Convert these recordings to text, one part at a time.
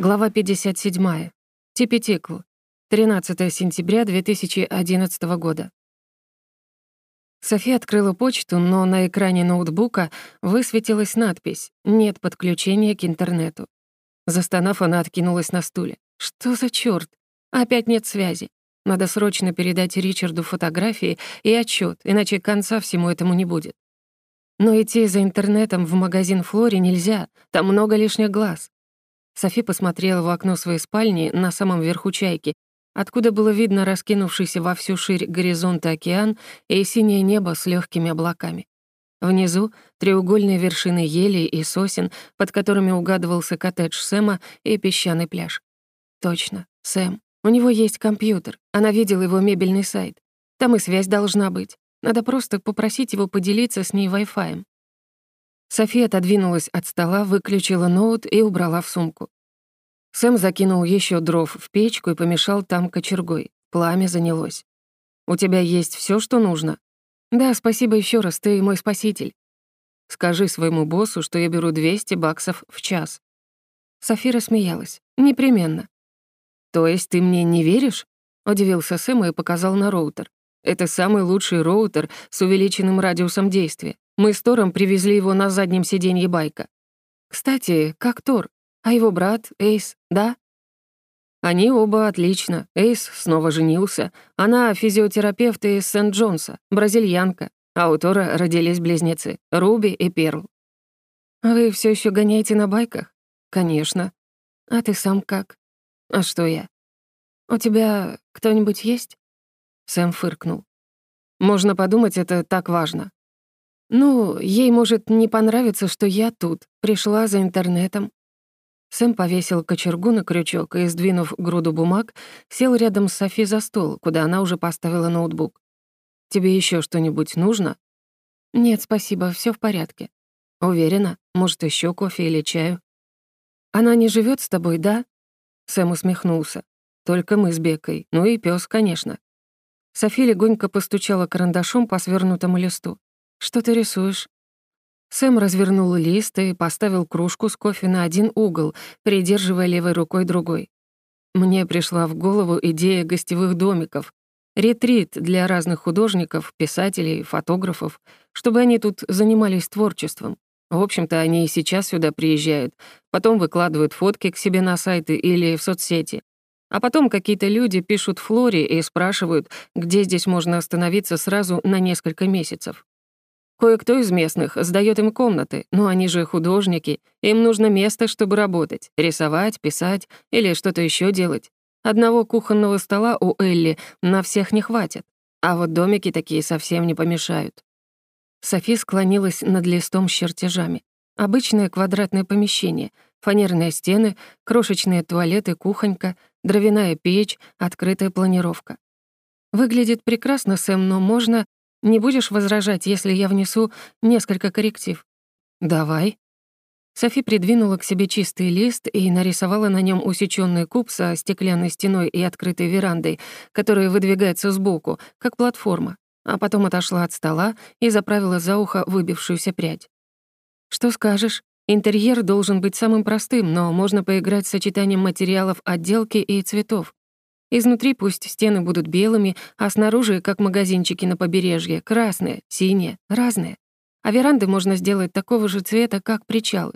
Глава 57. Типетикл. 13 сентября 2011 года. София открыла почту, но на экране ноутбука высветилась надпись «Нет подключения к интернету». Застонав, она откинулась на стуле. «Что за чёрт? Опять нет связи. Надо срочно передать Ричарду фотографии и отчёт, иначе конца всему этому не будет. Но идти за интернетом в магазин Флори нельзя, там много лишних глаз. Софи посмотрела в окно своей спальни на самом верху чайки, откуда было видно раскинувшийся во всю ширь горизонта океан и синее небо с легкими облаками. Внизу — треугольные вершины елей и сосен, под которыми угадывался коттедж Сэма и песчаный пляж. Точно, Сэм. У него есть компьютер. Она видела его мебельный сайт. Там и связь должна быть. Надо просто попросить его поделиться с ней Wi-Fi. София отодвинулась от стола, выключила ноут и убрала в сумку. Сэм закинул еще дров в печку и помешал там кочергой. Пламя занялось. «У тебя есть все, что нужно?» «Да, спасибо еще раз, ты мой спаситель». «Скажи своему боссу, что я беру 200 баксов в час». София смеялась. «Непременно». «То есть ты мне не веришь?» — удивился Сэм и показал на роутер. «Это самый лучший роутер с увеличенным радиусом действия. Мы с Тором привезли его на заднем сиденье байка. Кстати, как Тор? А его брат, Эйс, да? Они оба отлично. Эйс снова женился. Она физиотерапевт из Сент-Джонса, бразильянка. А у Тора родились близнецы — Руби и Перл. «Вы все еще гоняете на байках?» «Конечно». «А ты сам как?» «А что я?» «У тебя кто-нибудь есть?» Сэм фыркнул. «Можно подумать, это так важно. «Ну, ей может не понравиться, что я тут, пришла за интернетом». Сэм повесил кочергу на крючок и, сдвинув груду бумаг, сел рядом с Софи за стол, куда она уже поставила ноутбук. «Тебе еще что-нибудь нужно?» «Нет, спасибо, все в порядке». «Уверена? Может, еще кофе или чаю?» «Она не живет с тобой, да?» Сэм усмехнулся. «Только мы с Бекой, ну и пес, конечно». Софи легонько постучала карандашом по свернутому листу. «Что ты рисуешь?» Сэм развернул лист и поставил кружку с кофе на один угол, придерживая левой рукой другой. Мне пришла в голову идея гостевых домиков. Ретрит для разных художников, писателей, фотографов, чтобы они тут занимались творчеством. В общем-то, они и сейчас сюда приезжают, потом выкладывают фотки к себе на сайты или в соцсети. А потом какие-то люди пишут Флоре и спрашивают, где здесь можно остановиться сразу на несколько месяцев. Кое-кто из местных сдаёт им комнаты, но они же художники, им нужно место, чтобы работать, рисовать, писать или что-то ещё делать. Одного кухонного стола у Элли на всех не хватит, а вот домики такие совсем не помешают. Софи склонилась над листом с чертежами. Обычное квадратное помещение, фанерные стены, крошечные туалеты, кухонька, дровяная печь, открытая планировка. Выглядит прекрасно, Сэм, но можно не будешь возражать, если я внесу несколько корректив?» «Давай». Софи придвинула к себе чистый лист и нарисовала на нем усечённый куб со стеклянной стеной и открытой верандой, которая выдвигается сбоку, как платформа, а потом отошла от стола и заправила за ухо выбившуюся прядь. «Что скажешь? Интерьер должен быть самым простым, но можно поиграть с сочетанием материалов отделки и цветов. Изнутри пусть стены будут белыми, а снаружи, как магазинчики на побережье, красные, синие, разные. А веранды можно сделать такого же цвета, как причалы.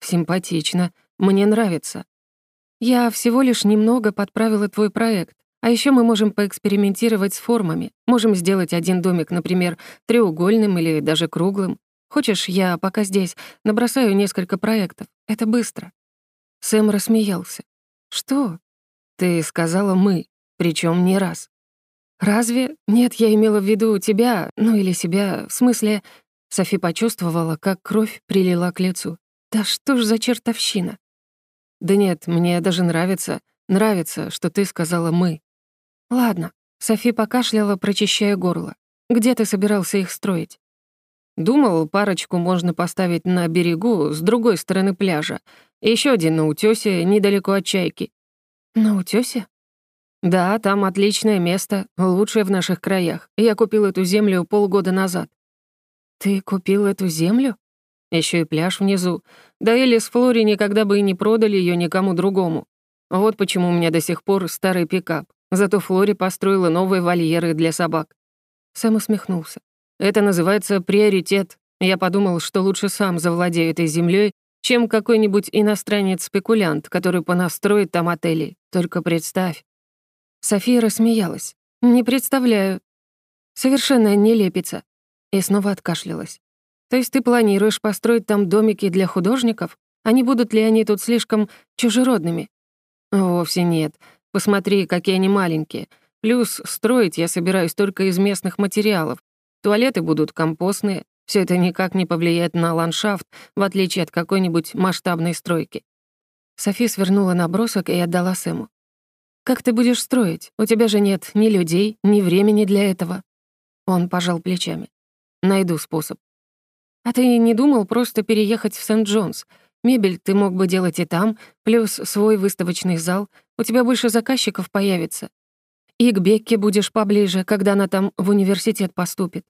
Симпатично. Мне нравится. Я всего лишь немного подправила твой проект. А еще мы можем поэкспериментировать с формами. Можем сделать один домик, например, треугольным или даже круглым. Хочешь, я пока здесь набросаю несколько проектов? Это быстро». Сэм рассмеялся. «Что? Ты сказала «мы», причем не раз. Разве? Нет, я имела в виду тебя, ну или себя, в смысле... Софи почувствовала, как кровь прилила к лицу. Да что ж за чертовщина? Да нет, мне даже нравится, нравится, что ты сказала «мы». Ладно, Софи покашляла, прочищая горло. Где ты собирался их строить? Думал, парочку можно поставить на берегу с другой стороны пляжа. Еще один на утёсе, недалеко от чайки. «На утёсе?» «Да, там отличное место, лучшее в наших краях. Я купил эту землю полгода назад». «Ты купил эту землю?» Еще и пляж внизу. Да Элли с Флори никогда бы и не продали ее никому другому. Вот почему у меня до сих пор старый пикап. Зато Флори построила новые вольеры для собак. Сэм усмехнулся. Это называется приоритет. Я подумал, что лучше сам завладею этой землей, чем какой-нибудь иностранец-спекулянт, который понастроит там отели. Только представь. София рассмеялась. «Не представляю. Совершенно нелепица». И снова откашлялась. «То есть ты планируешь построить там домики для художников? А не будут ли они тут слишком чужеродными?» «Вовсе нет. Посмотри, какие они маленькие. Плюс строить я собираюсь только из местных материалов. Туалеты будут компостные. Все это никак не повлияет на ландшафт, в отличие от какой-нибудь масштабной стройки. Софи свернула набросок и отдала Сэму. «Как ты будешь строить? У тебя же нет ни людей, ни времени для этого». Он пожал плечами. «Найду способ». «А ты не думал просто переехать в Сент-Джонс? Мебель ты мог бы делать и там, плюс свой выставочный зал. У тебя больше заказчиков появится. И к Бекке будешь поближе, когда она там в университет поступит.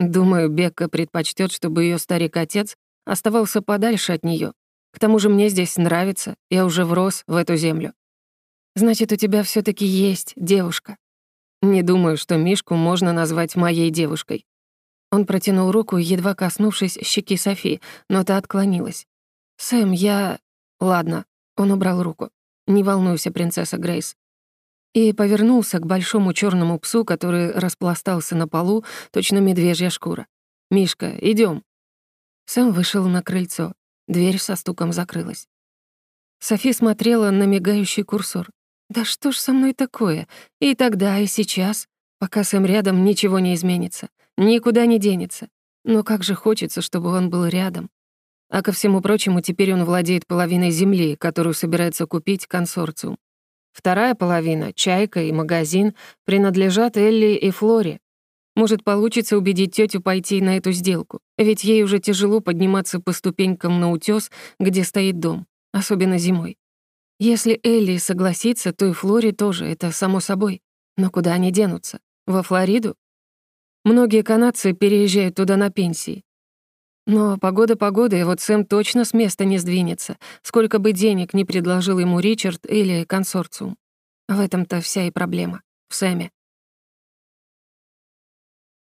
Думаю, Бекка предпочтет, чтобы ее старик-отец оставался подальше от нее. К тому же мне здесь нравится, я уже врос в эту землю. Значит, у тебя все таки есть девушка. Не думаю, что Мишку можно назвать моей девушкой. Он протянул руку, едва коснувшись щеки Софи, но та отклонилась. «Сэм, я...» «Ладно». Он убрал руку. «Не волнуйся, принцесса Грейс». И повернулся к большому черному псу, который распластался на полу, точно медвежья шкура. «Мишка, идем. Сэм вышел на крыльцо. Дверь со стуком закрылась. Софи смотрела на мигающий курсор. «Да что ж со мной такое? И тогда, и сейчас. Пока Сэм рядом, ничего не изменится. Никуда не денется. Но как же хочется, чтобы он был рядом. А ко всему прочему, теперь он владеет половиной земли, которую собирается купить консорциум. Вторая половина, чайка и магазин, принадлежат Элли и Флоре. Может, получится убедить тетю пойти на эту сделку, ведь ей уже тяжело подниматься по ступенькам на утёс, где стоит дом, особенно зимой. Если Элли согласится, то и Флоре тоже, это само собой. Но куда они денутся? Во Флориду? Многие канадцы переезжают туда на пенсии. Но погода погода, и вот Сэм точно с места не сдвинется, сколько бы денег ни предложил ему Ричард или консорциум. В этом-то вся и проблема. В Сэме.